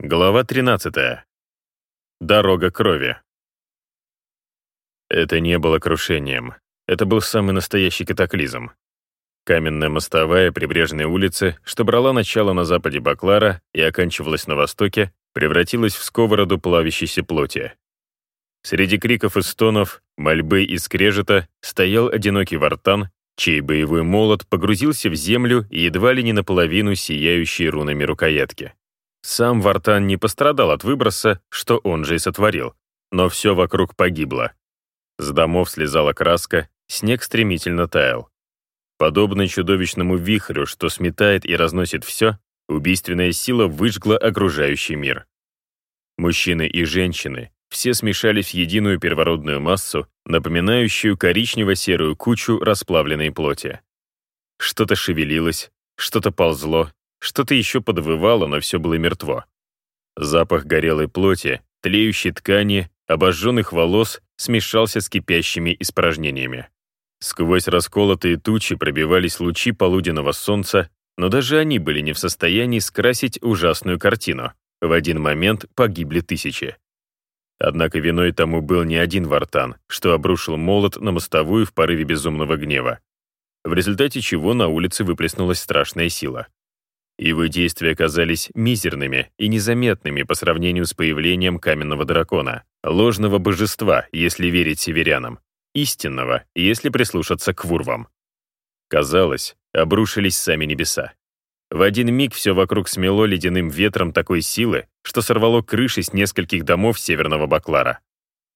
Глава 13. Дорога крови. Это не было крушением. Это был самый настоящий катаклизм. Каменная мостовая прибрежной улицы, что брала начало на западе Баклара и оканчивалась на востоке, превратилась в сковороду плавящейся плоти. Среди криков и стонов, мольбы и скрежета стоял одинокий вартан, чей боевой молот погрузился в землю и едва ли не наполовину сияющие рунами рукоятки. Сам Вартан не пострадал от выброса, что он же и сотворил, но все вокруг погибло. С домов слезала краска, снег стремительно таял. Подобно чудовищному вихрю, что сметает и разносит все, убийственная сила выжгла окружающий мир. Мужчины и женщины все смешались в единую первородную массу, напоминающую коричнево-серую кучу расплавленной плоти. Что-то шевелилось, что-то ползло, что-то еще подвывало, но все было мертво. Запах горелой плоти, тлеющей ткани, обожженных волос смешался с кипящими испражнениями. Сквозь расколотые тучи пробивались лучи полуденного солнца, но даже они были не в состоянии скрасить ужасную картину. В один момент погибли тысячи. Однако виной тому был не один вартан, что обрушил молот на мостовую в порыве безумного гнева, в результате чего на улице выплеснулась страшная сила. Его действия оказались мизерными и незаметными по сравнению с появлением каменного дракона, ложного божества, если верить северянам, истинного, если прислушаться к вурвам. Казалось, обрушились сами небеса. В один миг все вокруг смело ледяным ветром такой силы, что сорвало крыши с нескольких домов северного Баклара.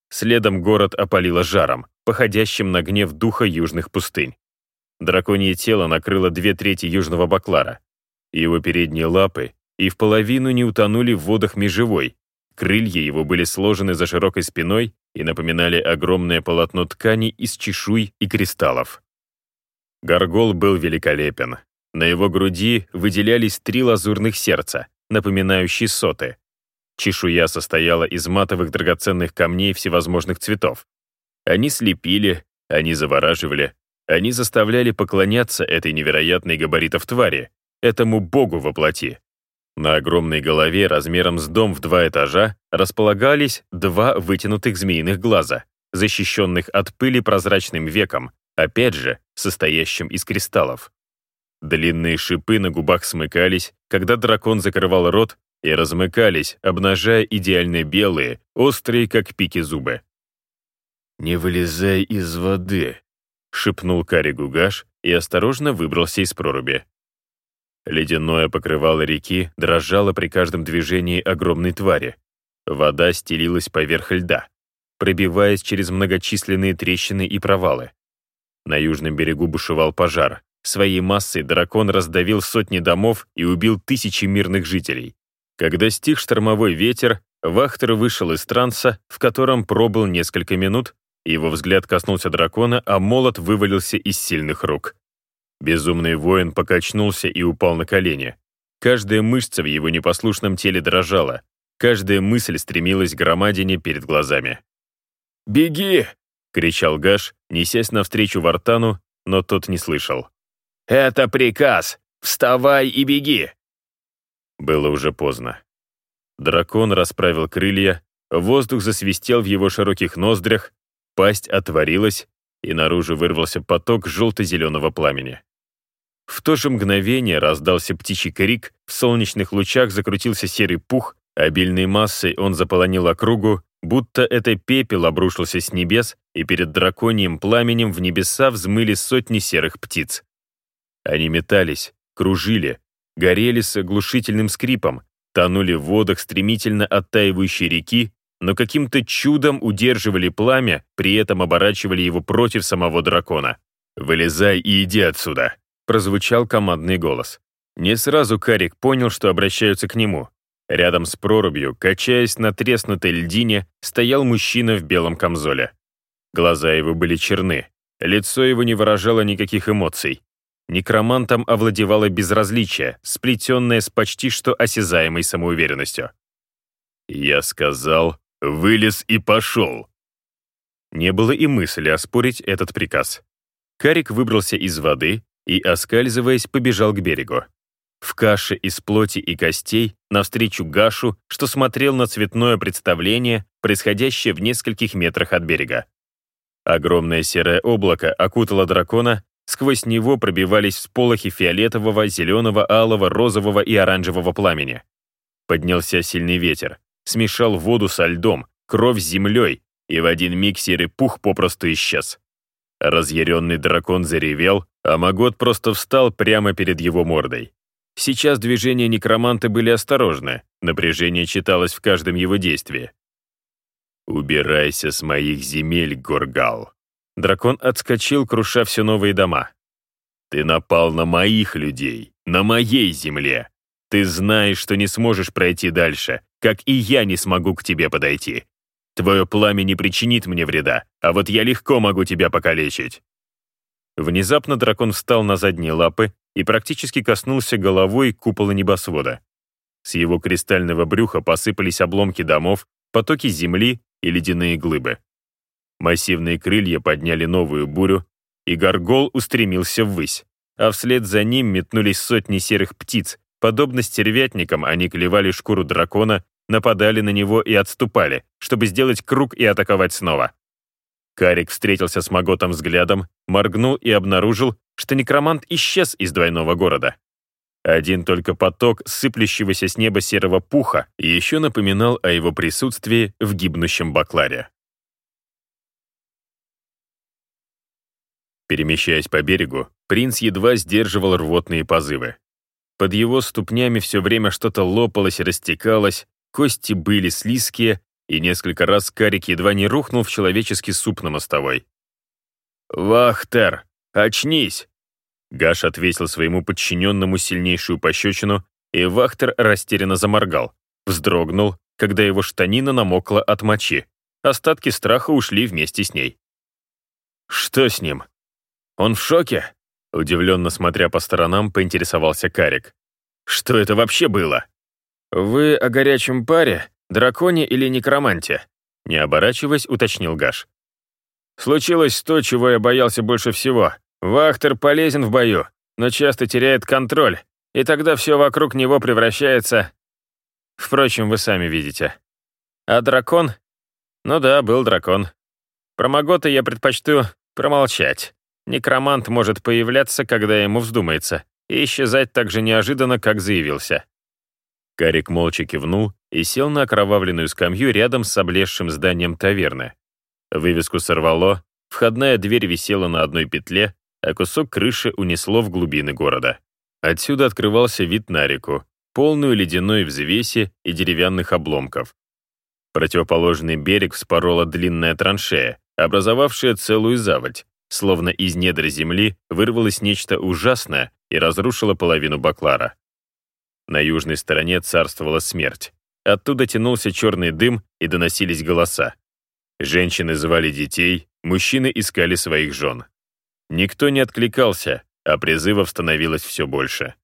Следом город опалило жаром, походящим на гнев духа южных пустынь. Драконье тело накрыло две трети южного Баклара, его передние лапы и в половину не утонули в водах межевой. Крылья его были сложены за широкой спиной и напоминали огромное полотно ткани из чешуй и кристаллов. Горгол был великолепен. На его груди выделялись три лазурных сердца, напоминающие соты. Чешуя состояла из матовых драгоценных камней всевозможных цветов. Они слепили, они завораживали, они заставляли поклоняться этой невероятной габаритов твари, этому богу воплоти. На огромной голове размером с дом в два этажа располагались два вытянутых змеиных глаза, защищенных от пыли прозрачным веком, опять же, состоящим из кристаллов. Длинные шипы на губах смыкались, когда дракон закрывал рот, и размыкались, обнажая идеально белые, острые, как пики зубы. «Не вылезай из воды», — шепнул Кари Гугаш и осторожно выбрался из проруби. Ледяное покрывало реки дрожало при каждом движении огромной твари. Вода стелилась поверх льда, пробиваясь через многочисленные трещины и провалы. На южном берегу бушевал пожар. Своей массой дракон раздавил сотни домов и убил тысячи мирных жителей. Когда стих штормовой ветер, Вахтер вышел из транса, в котором пробыл несколько минут, его взгляд коснулся дракона, а молот вывалился из сильных рук. Безумный воин покачнулся и упал на колени. Каждая мышца в его непослушном теле дрожала. Каждая мысль стремилась к громадине перед глазами. «Беги!» — кричал Гаш, несясь навстречу Вартану, но тот не слышал. «Это приказ! Вставай и беги!» Было уже поздно. Дракон расправил крылья, воздух засвистел в его широких ноздрях, пасть отворилась, и наружу вырвался поток желто-зеленого пламени. В то же мгновение раздался птичий крик, в солнечных лучах закрутился серый пух, обильной массой он заполонил округу, будто это пепел обрушился с небес, и перед драконьим пламенем в небеса взмыли сотни серых птиц. Они метались, кружили, горели с оглушительным скрипом, тонули в водах стремительно оттаивающей реки, но каким-то чудом удерживали пламя, при этом оборачивали его против самого дракона. «Вылезай и иди отсюда!» Прозвучал командный голос. Не сразу Карик понял, что обращаются к нему. Рядом с прорубью, качаясь на треснутой льдине, стоял мужчина в белом камзоле. Глаза его были черны, лицо его не выражало никаких эмоций. Некромантом овладевало безразличие, сплетенное с почти что осязаемой самоуверенностью. «Я сказал, вылез и пошел!» Не было и мысли оспорить этот приказ. Карик выбрался из воды, и, оскальзываясь, побежал к берегу. в каше из плоти и костей, навстречу Гашу, что смотрел на цветное представление, происходящее в нескольких метрах от берега. Огромное серое облако окутало дракона, сквозь него пробивались всполохи фиолетового, зеленого, алого, розового и оранжевого пламени. Поднялся сильный ветер, смешал воду со льдом, кровь с землей, и в один миг серый пух попросту исчез. Разъяренный дракон заревел, а Магот просто встал прямо перед его мордой. Сейчас движения некроманта были осторожны, напряжение читалось в каждом его действии. «Убирайся с моих земель, Горгал!» Дракон отскочил, круша все новые дома. «Ты напал на моих людей, на моей земле. Ты знаешь, что не сможешь пройти дальше, как и я не смогу к тебе подойти. Твое пламя не причинит мне вреда, а вот я легко могу тебя покалечить». Внезапно дракон встал на задние лапы и практически коснулся головой купола небосвода. С его кристального брюха посыпались обломки домов, потоки земли и ледяные глыбы. Массивные крылья подняли новую бурю, и горгол устремился ввысь, а вслед за ним метнулись сотни серых птиц, подобно стервятникам они клевали шкуру дракона нападали на него и отступали, чтобы сделать круг и атаковать снова. Карик встретился с Маготом взглядом, моргнул и обнаружил, что некромант исчез из двойного города. Один только поток сыплющегося с неба серого пуха еще напоминал о его присутствии в гибнущем бакларе. Перемещаясь по берегу, принц едва сдерживал рвотные позывы. Под его ступнями все время что-то лопалось и растекалось, Кости были слизкие, и несколько раз Карик едва не рухнул в человеческий суп на мостовой. «Вахтер, очнись!» Гаш ответил своему подчиненному сильнейшую пощечину, и Вахтер растерянно заморгал, вздрогнул, когда его штанина намокла от мочи. Остатки страха ушли вместе с ней. «Что с ним? Он в шоке?» Удивленно смотря по сторонам, поинтересовался Карик. «Что это вообще было?» «Вы о горячем паре, драконе или некроманте?» Не оборачиваясь, уточнил Гаш. «Случилось то, чего я боялся больше всего. Вахтер полезен в бою, но часто теряет контроль, и тогда все вокруг него превращается... Впрочем, вы сами видите. А дракон? Ну да, был дракон. Про Магота я предпочту промолчать. Некромант может появляться, когда ему вздумается, и исчезать так же неожиданно, как заявился. Карик молча кивнул и сел на окровавленную скамью рядом с облезшим зданием таверны. Вывеску сорвало, входная дверь висела на одной петле, а кусок крыши унесло в глубины города. Отсюда открывался вид на реку, полную ледяной взвеси и деревянных обломков. Противоположный берег вспорола длинная траншея, образовавшая целую заводь, словно из недр земли вырвалось нечто ужасное и разрушило половину баклара. На южной стороне царствовала смерть. Оттуда тянулся черный дым и доносились голоса. Женщины звали детей, мужчины искали своих жен. Никто не откликался, а призывов становилось все больше.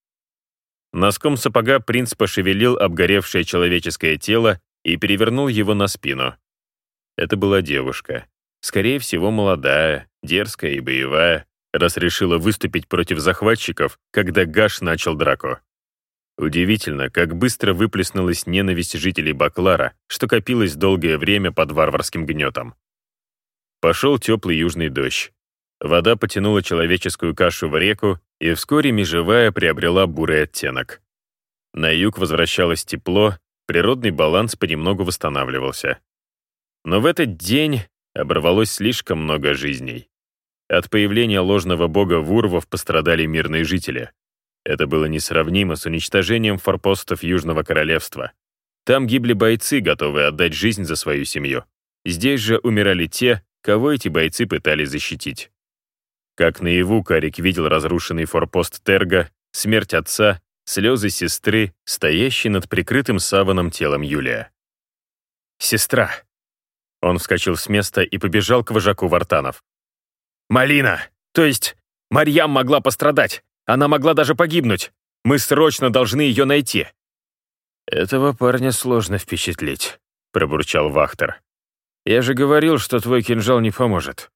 Носком сапога принц пошевелил обгоревшее человеческое тело и перевернул его на спину. Это была девушка. Скорее всего, молодая, дерзкая и боевая, раз решила выступить против захватчиков, когда Гаш начал драку. Удивительно, как быстро выплеснулась ненависть жителей Баклара, что копилось долгое время под варварским гнетом. Пошел теплый южный дождь. Вода потянула человеческую кашу в реку, и вскоре межевая приобрела бурый оттенок. На юг возвращалось тепло, природный баланс понемногу восстанавливался. Но в этот день оборвалось слишком много жизней. От появления ложного бога Вурвов пострадали мирные жители. Это было несравнимо с уничтожением форпостов Южного Королевства. Там гибли бойцы, готовые отдать жизнь за свою семью. Здесь же умирали те, кого эти бойцы пытались защитить. Как наяву Карик видел разрушенный форпост Терга, смерть отца, слезы сестры, стоящей над прикрытым саваном телом Юлия. «Сестра!» Он вскочил с места и побежал к вожаку Вартанов. «Малина! То есть Марьям могла пострадать! Она могла даже погибнуть. Мы срочно должны ее найти». «Этого парня сложно впечатлить», — пробурчал Вахтер. «Я же говорил, что твой кинжал не поможет».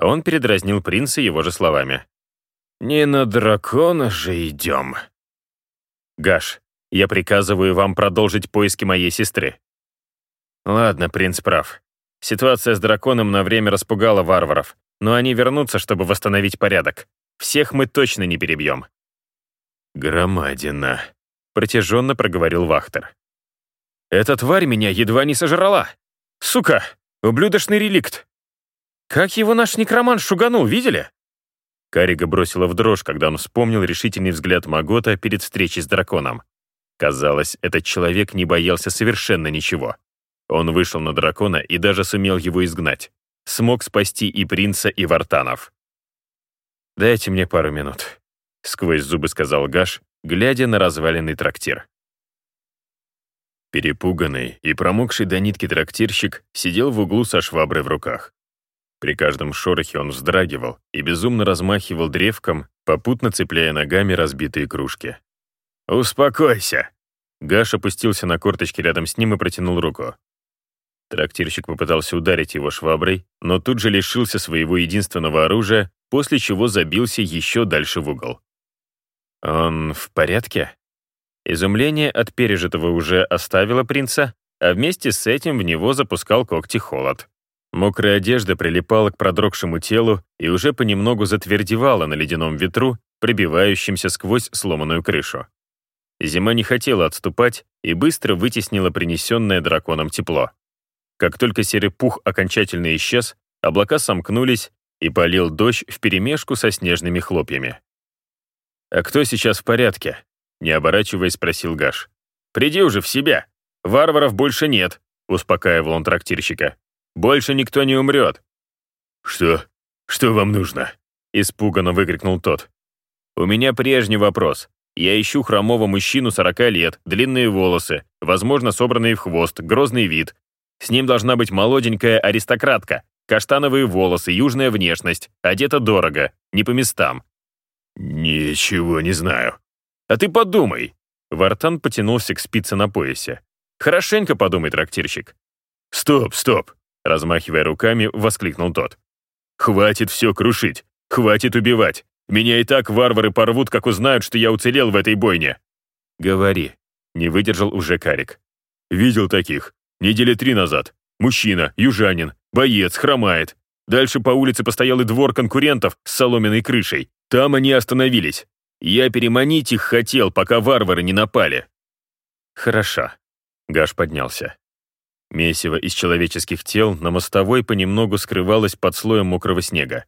Он передразнил принца его же словами. «Не на дракона же идем». Гаш, я приказываю вам продолжить поиски моей сестры». Ладно, принц прав. Ситуация с драконом на время распугала варваров, но они вернутся, чтобы восстановить порядок. Всех мы точно не перебьем. «Громадина», — протяженно проговорил Вахтер. «Эта тварь меня едва не сожрала! Сука! Ублюдочный реликт! Как его наш некроман шуганул, видели?» Карига бросила в дрожь, когда он вспомнил решительный взгляд Магота перед встречей с драконом. Казалось, этот человек не боялся совершенно ничего. Он вышел на дракона и даже сумел его изгнать. Смог спасти и принца, и вартанов. «Дайте мне пару минут», — сквозь зубы сказал Гаш, глядя на разваленный трактир. Перепуганный и промокший до нитки трактирщик сидел в углу со шваброй в руках. При каждом шорохе он вздрагивал и безумно размахивал древком, попутно цепляя ногами разбитые кружки. «Успокойся!» Гаш опустился на корточки рядом с ним и протянул руку. Трактирщик попытался ударить его шваброй, но тут же лишился своего единственного оружия, после чего забился еще дальше в угол. «Он в порядке?» Изумление от пережитого уже оставило принца, а вместе с этим в него запускал когти холод. Мокрая одежда прилипала к продрогшему телу и уже понемногу затвердевала на ледяном ветру, пробивающемся сквозь сломанную крышу. Зима не хотела отступать и быстро вытеснила принесенное драконом тепло. Как только серый пух окончательно исчез, облака сомкнулись, и полил дождь вперемешку со снежными хлопьями. «А кто сейчас в порядке?» — не оборачиваясь, спросил Гаш. «Приди уже в себя. Варваров больше нет», — успокаивал он трактирщика. «Больше никто не умрет». «Что? Что вам нужно?» — испуганно выкрикнул тот. «У меня прежний вопрос. Я ищу хромого мужчину 40 лет, длинные волосы, возможно, собранные в хвост, грозный вид. С ним должна быть молоденькая аристократка, каштановые волосы, южная внешность, одета дорого, не по местам. «Ничего не знаю». «А ты подумай!» Вартан потянулся к спице на поясе. «Хорошенько подумай, трактирщик». «Стоп, стоп!» Размахивая руками, воскликнул тот. «Хватит все крушить, хватит убивать. Меня и так варвары порвут, как узнают, что я уцелел в этой бойне». «Говори», — не выдержал уже Карик. «Видел таких. Недели три назад. Мужчина, южанин, боец, хромает. Дальше по улице постоялый двор конкурентов с соломенной крышей. Там они остановились. Я переманить их хотел, пока варвары не напали». «Хорошо». Гаш поднялся. Месиво из человеческих тел на мостовой понемногу скрывалось под слоем мокрого снега.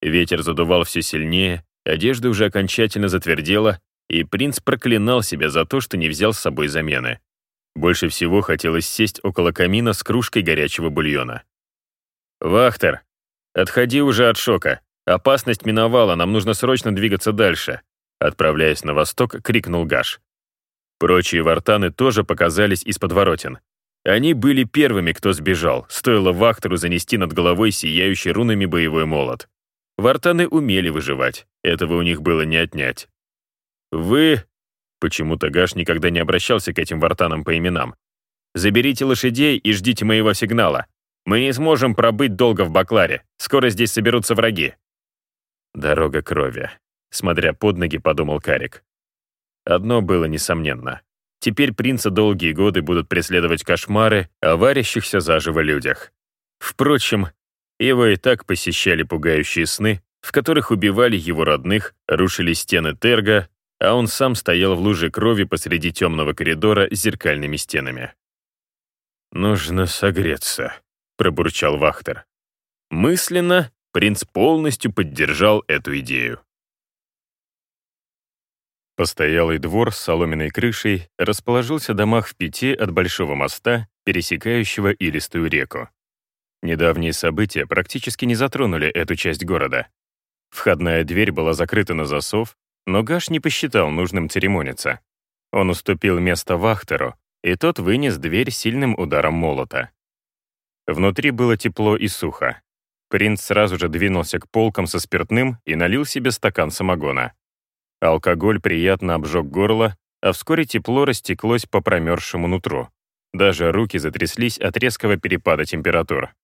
Ветер задувал все сильнее, одежда уже окончательно затвердела, и принц проклинал себя за то, что не взял с собой замены. Больше всего хотелось сесть около камина с кружкой горячего бульона. «Вахтер, отходи уже от шока. Опасность миновала, нам нужно срочно двигаться дальше», отправляясь на восток, крикнул Гаш. Прочие вартаны тоже показались из подворотен. Они были первыми, кто сбежал, стоило Вахтеру занести над головой сияющий рунами боевой молот. Вартаны умели выживать, этого у них было не отнять. «Вы...» Почему-то Гаш никогда не обращался к этим вартанам по именам. «Заберите лошадей и ждите моего сигнала. Мы не сможем пробыть долго в Бакларе. Скоро здесь соберутся враги». «Дорога крови», — смотря под ноги, подумал Карик. Одно было несомненно. Теперь принца долгие годы будут преследовать кошмары о варящихся заживо людях. Впрочем, его и так посещали пугающие сны, в которых убивали его родных, рушили стены Терга, а он сам стоял в луже крови посреди темного коридора с зеркальными стенами. «Нужно согреться», — пробурчал Вахтер. Мысленно принц полностью поддержал эту идею. Постоялый двор с соломенной крышей расположился в домах в пяти от большого моста, пересекающего илистую реку. Недавние события практически не затронули эту часть города. Входная дверь была закрыта на засов, но Гаш не посчитал нужным церемониться. Он уступил место Вахтеру, и тот вынес дверь сильным ударом молота. Внутри было тепло и сухо. Принц сразу же двинулся к полкам со спиртным и налил себе стакан самогона. Алкоголь приятно обжег горло, а вскоре тепло растеклось по промерзшему нутру. Даже руки затряслись от резкого перепада температур.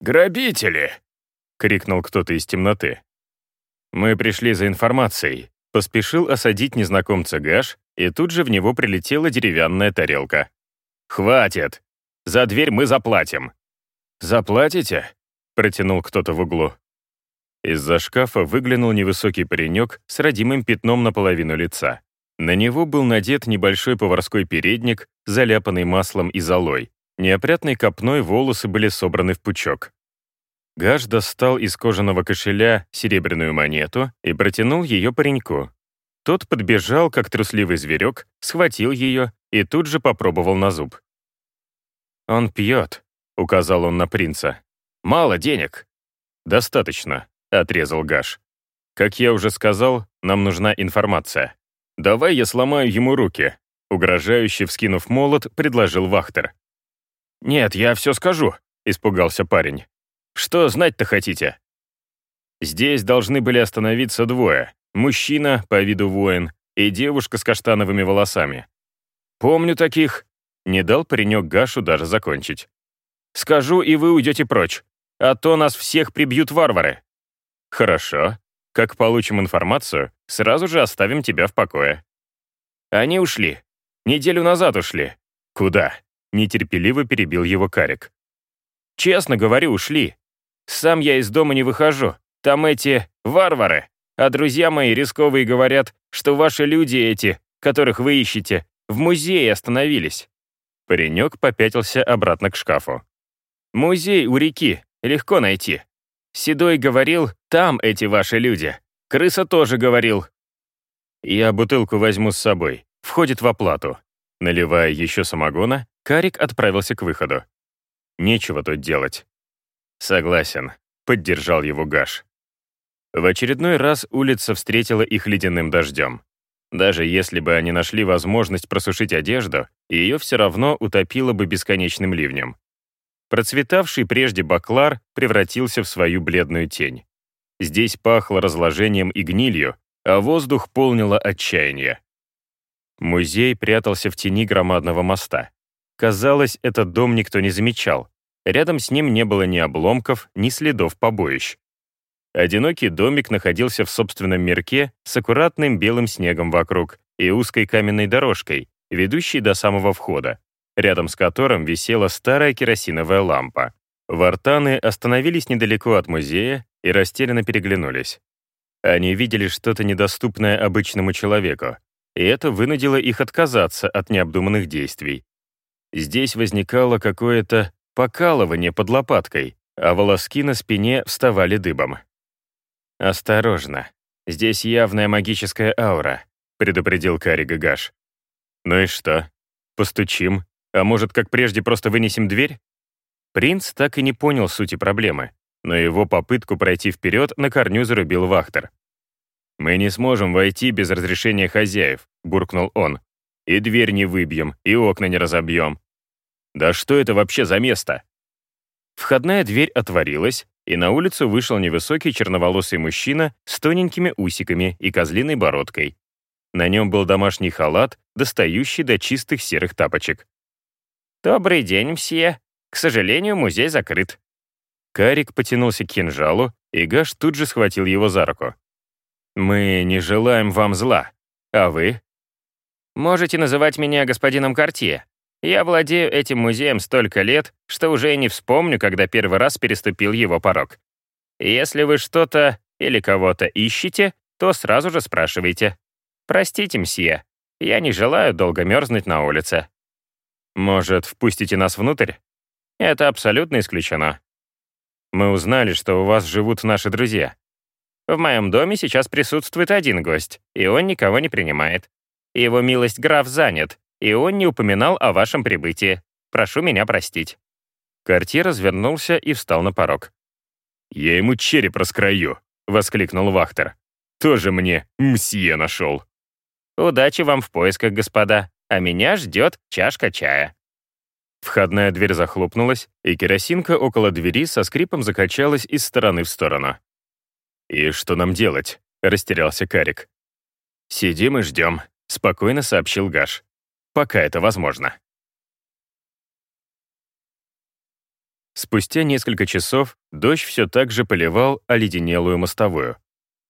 «Грабители!» — крикнул кто-то из темноты. «Мы пришли за информацией», — поспешил осадить незнакомца Гаш и тут же в него прилетела деревянная тарелка. «Хватит! За дверь мы заплатим!» «Заплатите?» — протянул кто-то в углу. Из-за шкафа выглянул невысокий паренек с родимым пятном наполовину лица. На него был надет небольшой поварской передник, заляпанный маслом и золой. Неопрятной копной волосы были собраны в пучок. Гаш достал из кожаного кошеля серебряную монету и протянул ее пареньку. Тот подбежал, как трусливый зверек, схватил ее и тут же попробовал на зуб. «Он пьет», — указал он на принца. «Мало денег». «Достаточно», — отрезал Гаш. «Как я уже сказал, нам нужна информация. Давай я сломаю ему руки», — угрожающе вскинув молот, предложил Вахтер. «Нет, я все скажу», — испугался парень. «Что знать-то хотите?» Здесь должны были остановиться двое. Мужчина, по виду воин, и девушка с каштановыми волосами. «Помню таких», — не дал паренек Гашу даже закончить. «Скажу, и вы уйдете прочь, а то нас всех прибьют варвары». «Хорошо. Как получим информацию, сразу же оставим тебя в покое». «Они ушли. Неделю назад ушли». «Куда?» Нетерпеливо перебил его Карик. «Честно говорю, ушли. Сам я из дома не выхожу. Там эти варвары. А друзья мои рисковые говорят, что ваши люди эти, которых вы ищете, в музее остановились». Паренек попятился обратно к шкафу. «Музей у реки. Легко найти. Седой говорил, там эти ваши люди. Крыса тоже говорил». «Я бутылку возьму с собой. Входит в оплату». Наливая еще самогона, Карик отправился к выходу. Нечего тут делать. Согласен, поддержал его Гаш. В очередной раз улица встретила их ледяным дождем. Даже если бы они нашли возможность просушить одежду, ее все равно утопило бы бесконечным ливнем. Процветавший прежде баклар превратился в свою бледную тень. Здесь пахло разложением и гнилью, а воздух полнило отчаяние. Музей прятался в тени громадного моста. Казалось, этот дом никто не замечал. Рядом с ним не было ни обломков, ни следов побоищ. Одинокий домик находился в собственном мирке с аккуратным белым снегом вокруг и узкой каменной дорожкой, ведущей до самого входа, рядом с которым висела старая керосиновая лампа. Вартаны остановились недалеко от музея и растерянно переглянулись. Они видели что-то недоступное обычному человеку, и это вынудило их отказаться от необдуманных действий, Здесь возникало какое-то покалывание под лопаткой, а волоски на спине вставали дыбом. «Осторожно, здесь явная магическая аура», — предупредил Кари Гагаш. «Ну и что? Постучим? А может, как прежде, просто вынесем дверь?» Принц так и не понял сути проблемы, но его попытку пройти вперед на корню зарубил Вахтер. «Мы не сможем войти без разрешения хозяев», — буркнул он. И дверь не выбьем, и окна не разобьем. Да что это вообще за место? Входная дверь отворилась, и на улицу вышел невысокий черноволосый мужчина с тоненькими усиками и козлиной бородкой. На нем был домашний халат, достающий до чистых серых тапочек. «Добрый день, мсье. К сожалению, музей закрыт». Карик потянулся к кинжалу, и Гаш тут же схватил его за руку. «Мы не желаем вам зла. А вы?» Можете называть меня господином Картье. Я владею этим музеем столько лет, что уже и не вспомню, когда первый раз переступил его порог. Если вы что-то или кого-то ищете, то сразу же спрашивайте. Простите, мсье, я не желаю долго мерзнуть на улице. Может, впустите нас внутрь? Это абсолютно исключено. Мы узнали, что у вас живут наши друзья. В моем доме сейчас присутствует один гость, и он никого не принимает. Его милость граф занят, и он не упоминал о вашем прибытии. Прошу меня простить». Карти развернулся и встал на порог. «Я ему череп раскрою», — воскликнул Вахтер. «Тоже мне мсье нашел». «Удачи вам в поисках, господа, а меня ждет чашка чая». Входная дверь захлопнулась, и керосинка около двери со скрипом закачалась из стороны в сторону. «И что нам делать?» — растерялся Карик. «Сидим и ждем», — спокойно сообщил Гаш. «Пока это возможно». Спустя несколько часов дождь все так же поливал оледенелую мостовую.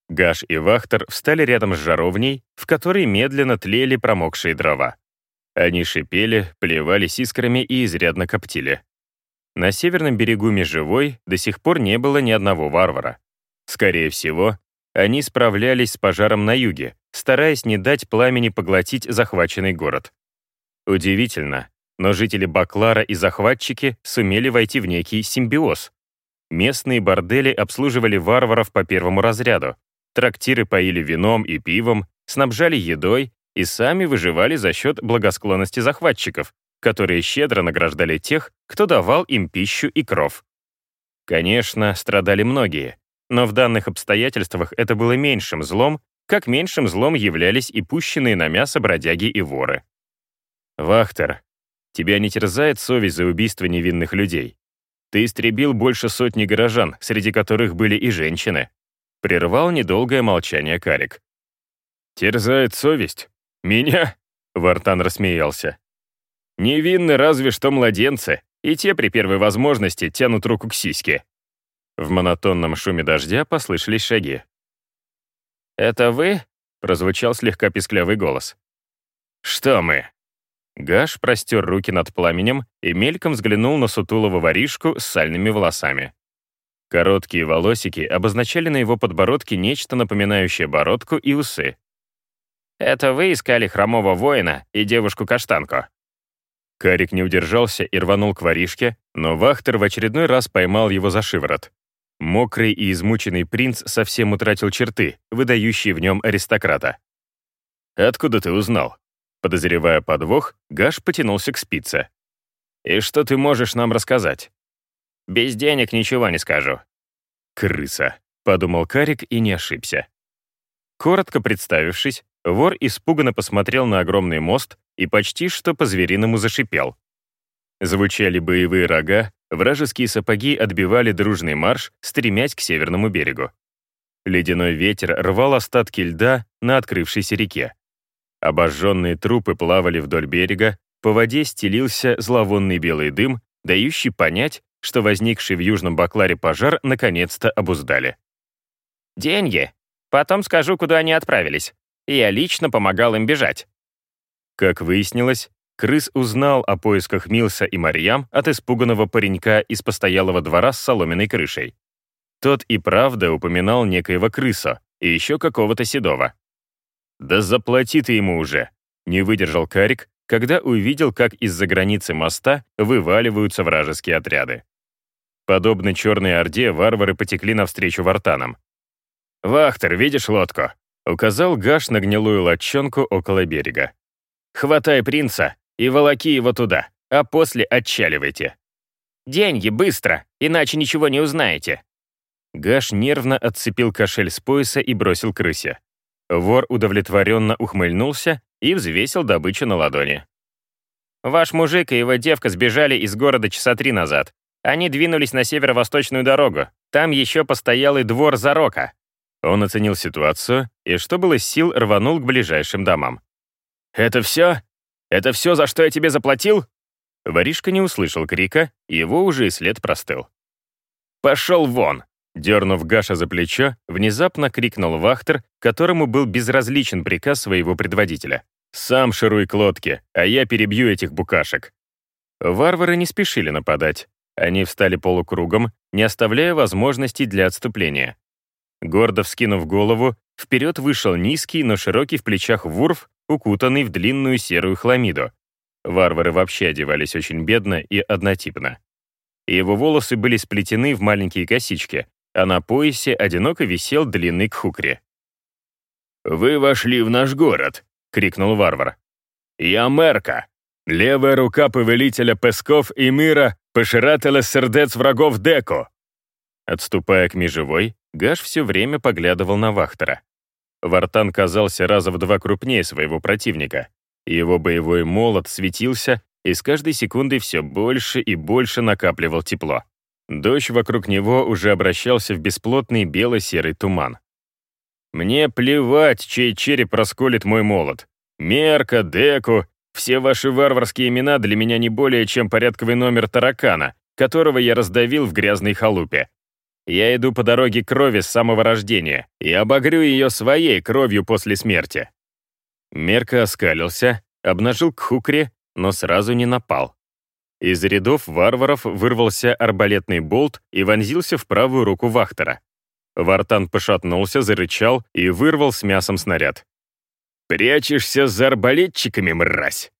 Гаш и Вахтер встали рядом с жаровней, в которой медленно тлели промокшие дрова. Они шипели, плевались искрами и изрядно коптили. На северном берегу Межевой до сих пор не было ни одного варвара. Скорее всего, они справлялись с пожаром на юге, стараясь не дать пламени поглотить захваченный город. Удивительно, но жители Баклара и захватчики сумели войти в некий симбиоз. Местные бордели обслуживали варваров по первому разряду, трактиры поили вином и пивом, снабжали едой и сами выживали за счет благосклонности захватчиков, которые щедро награждали тех, кто давал им пищу и кров. Конечно, страдали многие, но в данных обстоятельствах это было меньшим злом, как меньшим злом являлись и пущенные на мясо бродяги и воры. «Вахтер, тебя не терзает совесть за убийство невинных людей? Ты истребил больше сотни горожан, среди которых были и женщины». Прервал недолгое молчание Карик. «Терзает совесть? Меня?» Вартан рассмеялся. «Невинны разве что младенцы, и те при первой возможности тянут руку к сиське». В монотонном шуме дождя послышались шаги. «Это вы?» — прозвучал слегка писклявый голос. «Что мы?» Гаш простер руки над пламенем и мельком взглянул на сутулого воришку с сальными волосами. Короткие волосики обозначали на его подбородке нечто напоминающее бородку и усы. «Это вы искали хромого воина и девушку-каштанку?» Карик не удержался и рванул к воришке, но Вахтер в очередной раз поймал его за шиворот. Мокрый и измученный принц совсем утратил черты, выдающие в нем аристократа. «Откуда ты узнал?» Подозревая подвох, Гаш потянулся к спице. «И что ты можешь нам рассказать?» «Без денег ничего не скажу». «Крыса», — подумал Карик и не ошибся. Коротко представившись, вор испуганно посмотрел на огромный мост и почти что по-звериному зашипел. Звучали боевые рога, вражеские сапоги отбивали дружный марш, стремясь к северному берегу. Ледяной ветер рвал остатки льда на открывшейся реке. Обожженные трупы плавали вдоль берега, по воде стелился зловонный белый дым, дающий понять, что возникший в Южном Бакларе пожар наконец-то обуздали. «Деньги. Потом скажу, куда они отправились. Я лично помогал им бежать». Как выяснилось, крыс узнал о поисках Милса и Марьям от испуганного паренька из постоялого двора с соломенной крышей. Тот и правда упоминал некоего крыса и еще какого-то седова. «Да заплати ты ему уже!» — не выдержал Карик, когда увидел, как из-за границы моста вываливаются вражеские отряды. Подобно Черной Орде, варвары потекли навстречу вартанам. «Вахтер, видишь лодку?» — указал Гаш на гнилую лодчонку около берега. «Хватай принца и волоки его туда, а после отчаливайте». «Деньги, быстро, иначе ничего не узнаете». Гаш нервно отцепил кошель с пояса и бросил крысе. Вор удовлетворенно ухмыльнулся и взвесил добычу на ладони. «Ваш мужик и его девка сбежали из города часа три назад. Они двинулись на северо-восточную дорогу. Там еще постоялый двор Зарока». Он оценил ситуацию и, что было сил, рванул к ближайшим домам. «Это все? Это все, за что я тебе заплатил?» Воришка не услышал крика, его уже и след простыл. «Пошел вон!» Дернув Гаша за плечо, внезапно крикнул Вахтер, которому был безразличен приказ своего предводителя. «Сам шируй к лодке, а я перебью этих букашек». Варвары не спешили нападать. Они встали полукругом, не оставляя возможностей для отступления. Гордо вскинув голову, вперед вышел низкий, но широкий в плечах вурф, укутанный в длинную серую хламиду. Варвары вообще одевались очень бедно и однотипно. Его волосы были сплетены в маленькие косички, а на поясе одиноко висел длинный кхукри. «Вы вошли в наш город», — крикнул варвар. «Я Мерка, левая рука повелителя Песков и мира, поширателя сердец врагов Деко». Отступая к межевой, Гаш все время поглядывал на Вахтера. Вартан казался раза в два крупнее своего противника. Его боевой молот светился и с каждой секундой все больше и больше накапливал тепло. Дождь вокруг него уже обращался в бесплотный бело-серый туман. «Мне плевать, чей череп расколет мой молот. Мерка, Деку, все ваши варварские имена для меня не более чем порядковый номер таракана, которого я раздавил в грязной халупе. Я иду по дороге крови с самого рождения и обогрю ее своей кровью после смерти». Мерка оскалился, обнажил кхукре, но сразу не напал. Из рядов варваров вырвался арбалетный болт и вонзился в правую руку Вахтера. Вартан пошатнулся, зарычал и вырвал с мясом снаряд. «Прячешься за арбалетчиками, мразь!»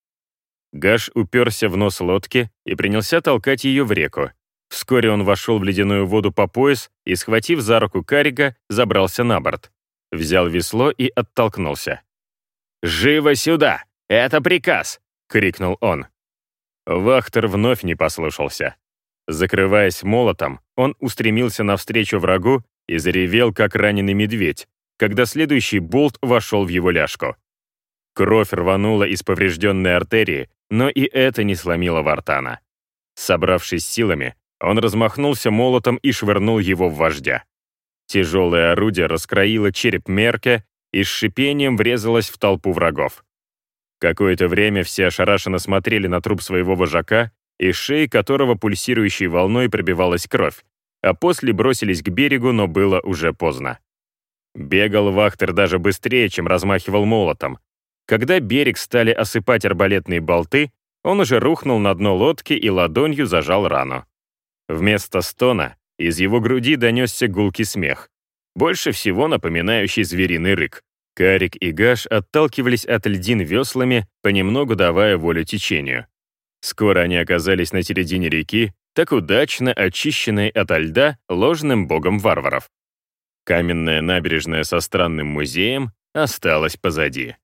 Гаш уперся в нос лодки и принялся толкать ее в реку. Вскоре он вошел в ледяную воду по пояс и, схватив за руку Карига, забрался на борт. Взял весло и оттолкнулся. «Живо сюда! Это приказ!» — крикнул он. Вахтер вновь не послушался. Закрываясь молотом, он устремился навстречу врагу и заревел, как раненый медведь, когда следующий болт вошел в его ляжку. Кровь рванула из поврежденной артерии, но и это не сломило Вартана. Собравшись силами, он размахнулся молотом и швырнул его в вождя. Тяжелое орудие раскроило череп Мерке и с шипением врезалось в толпу врагов. Какое-то время все ошарашенно смотрели на труп своего вожака, из шеи которого пульсирующей волной пробивалась кровь, а после бросились к берегу, но было уже поздно. Бегал Вахтер даже быстрее, чем размахивал молотом. Когда берег стали осыпать арбалетные болты, он уже рухнул на дно лодки и ладонью зажал рану. Вместо стона из его груди донесся гулкий смех, больше всего напоминающий звериный рык. Карик и Гаш отталкивались от льдин веслами, понемногу давая волю течению. Скоро они оказались на середине реки, так удачно очищенной ото льда ложным богом варваров. Каменная набережная со странным музеем осталась позади.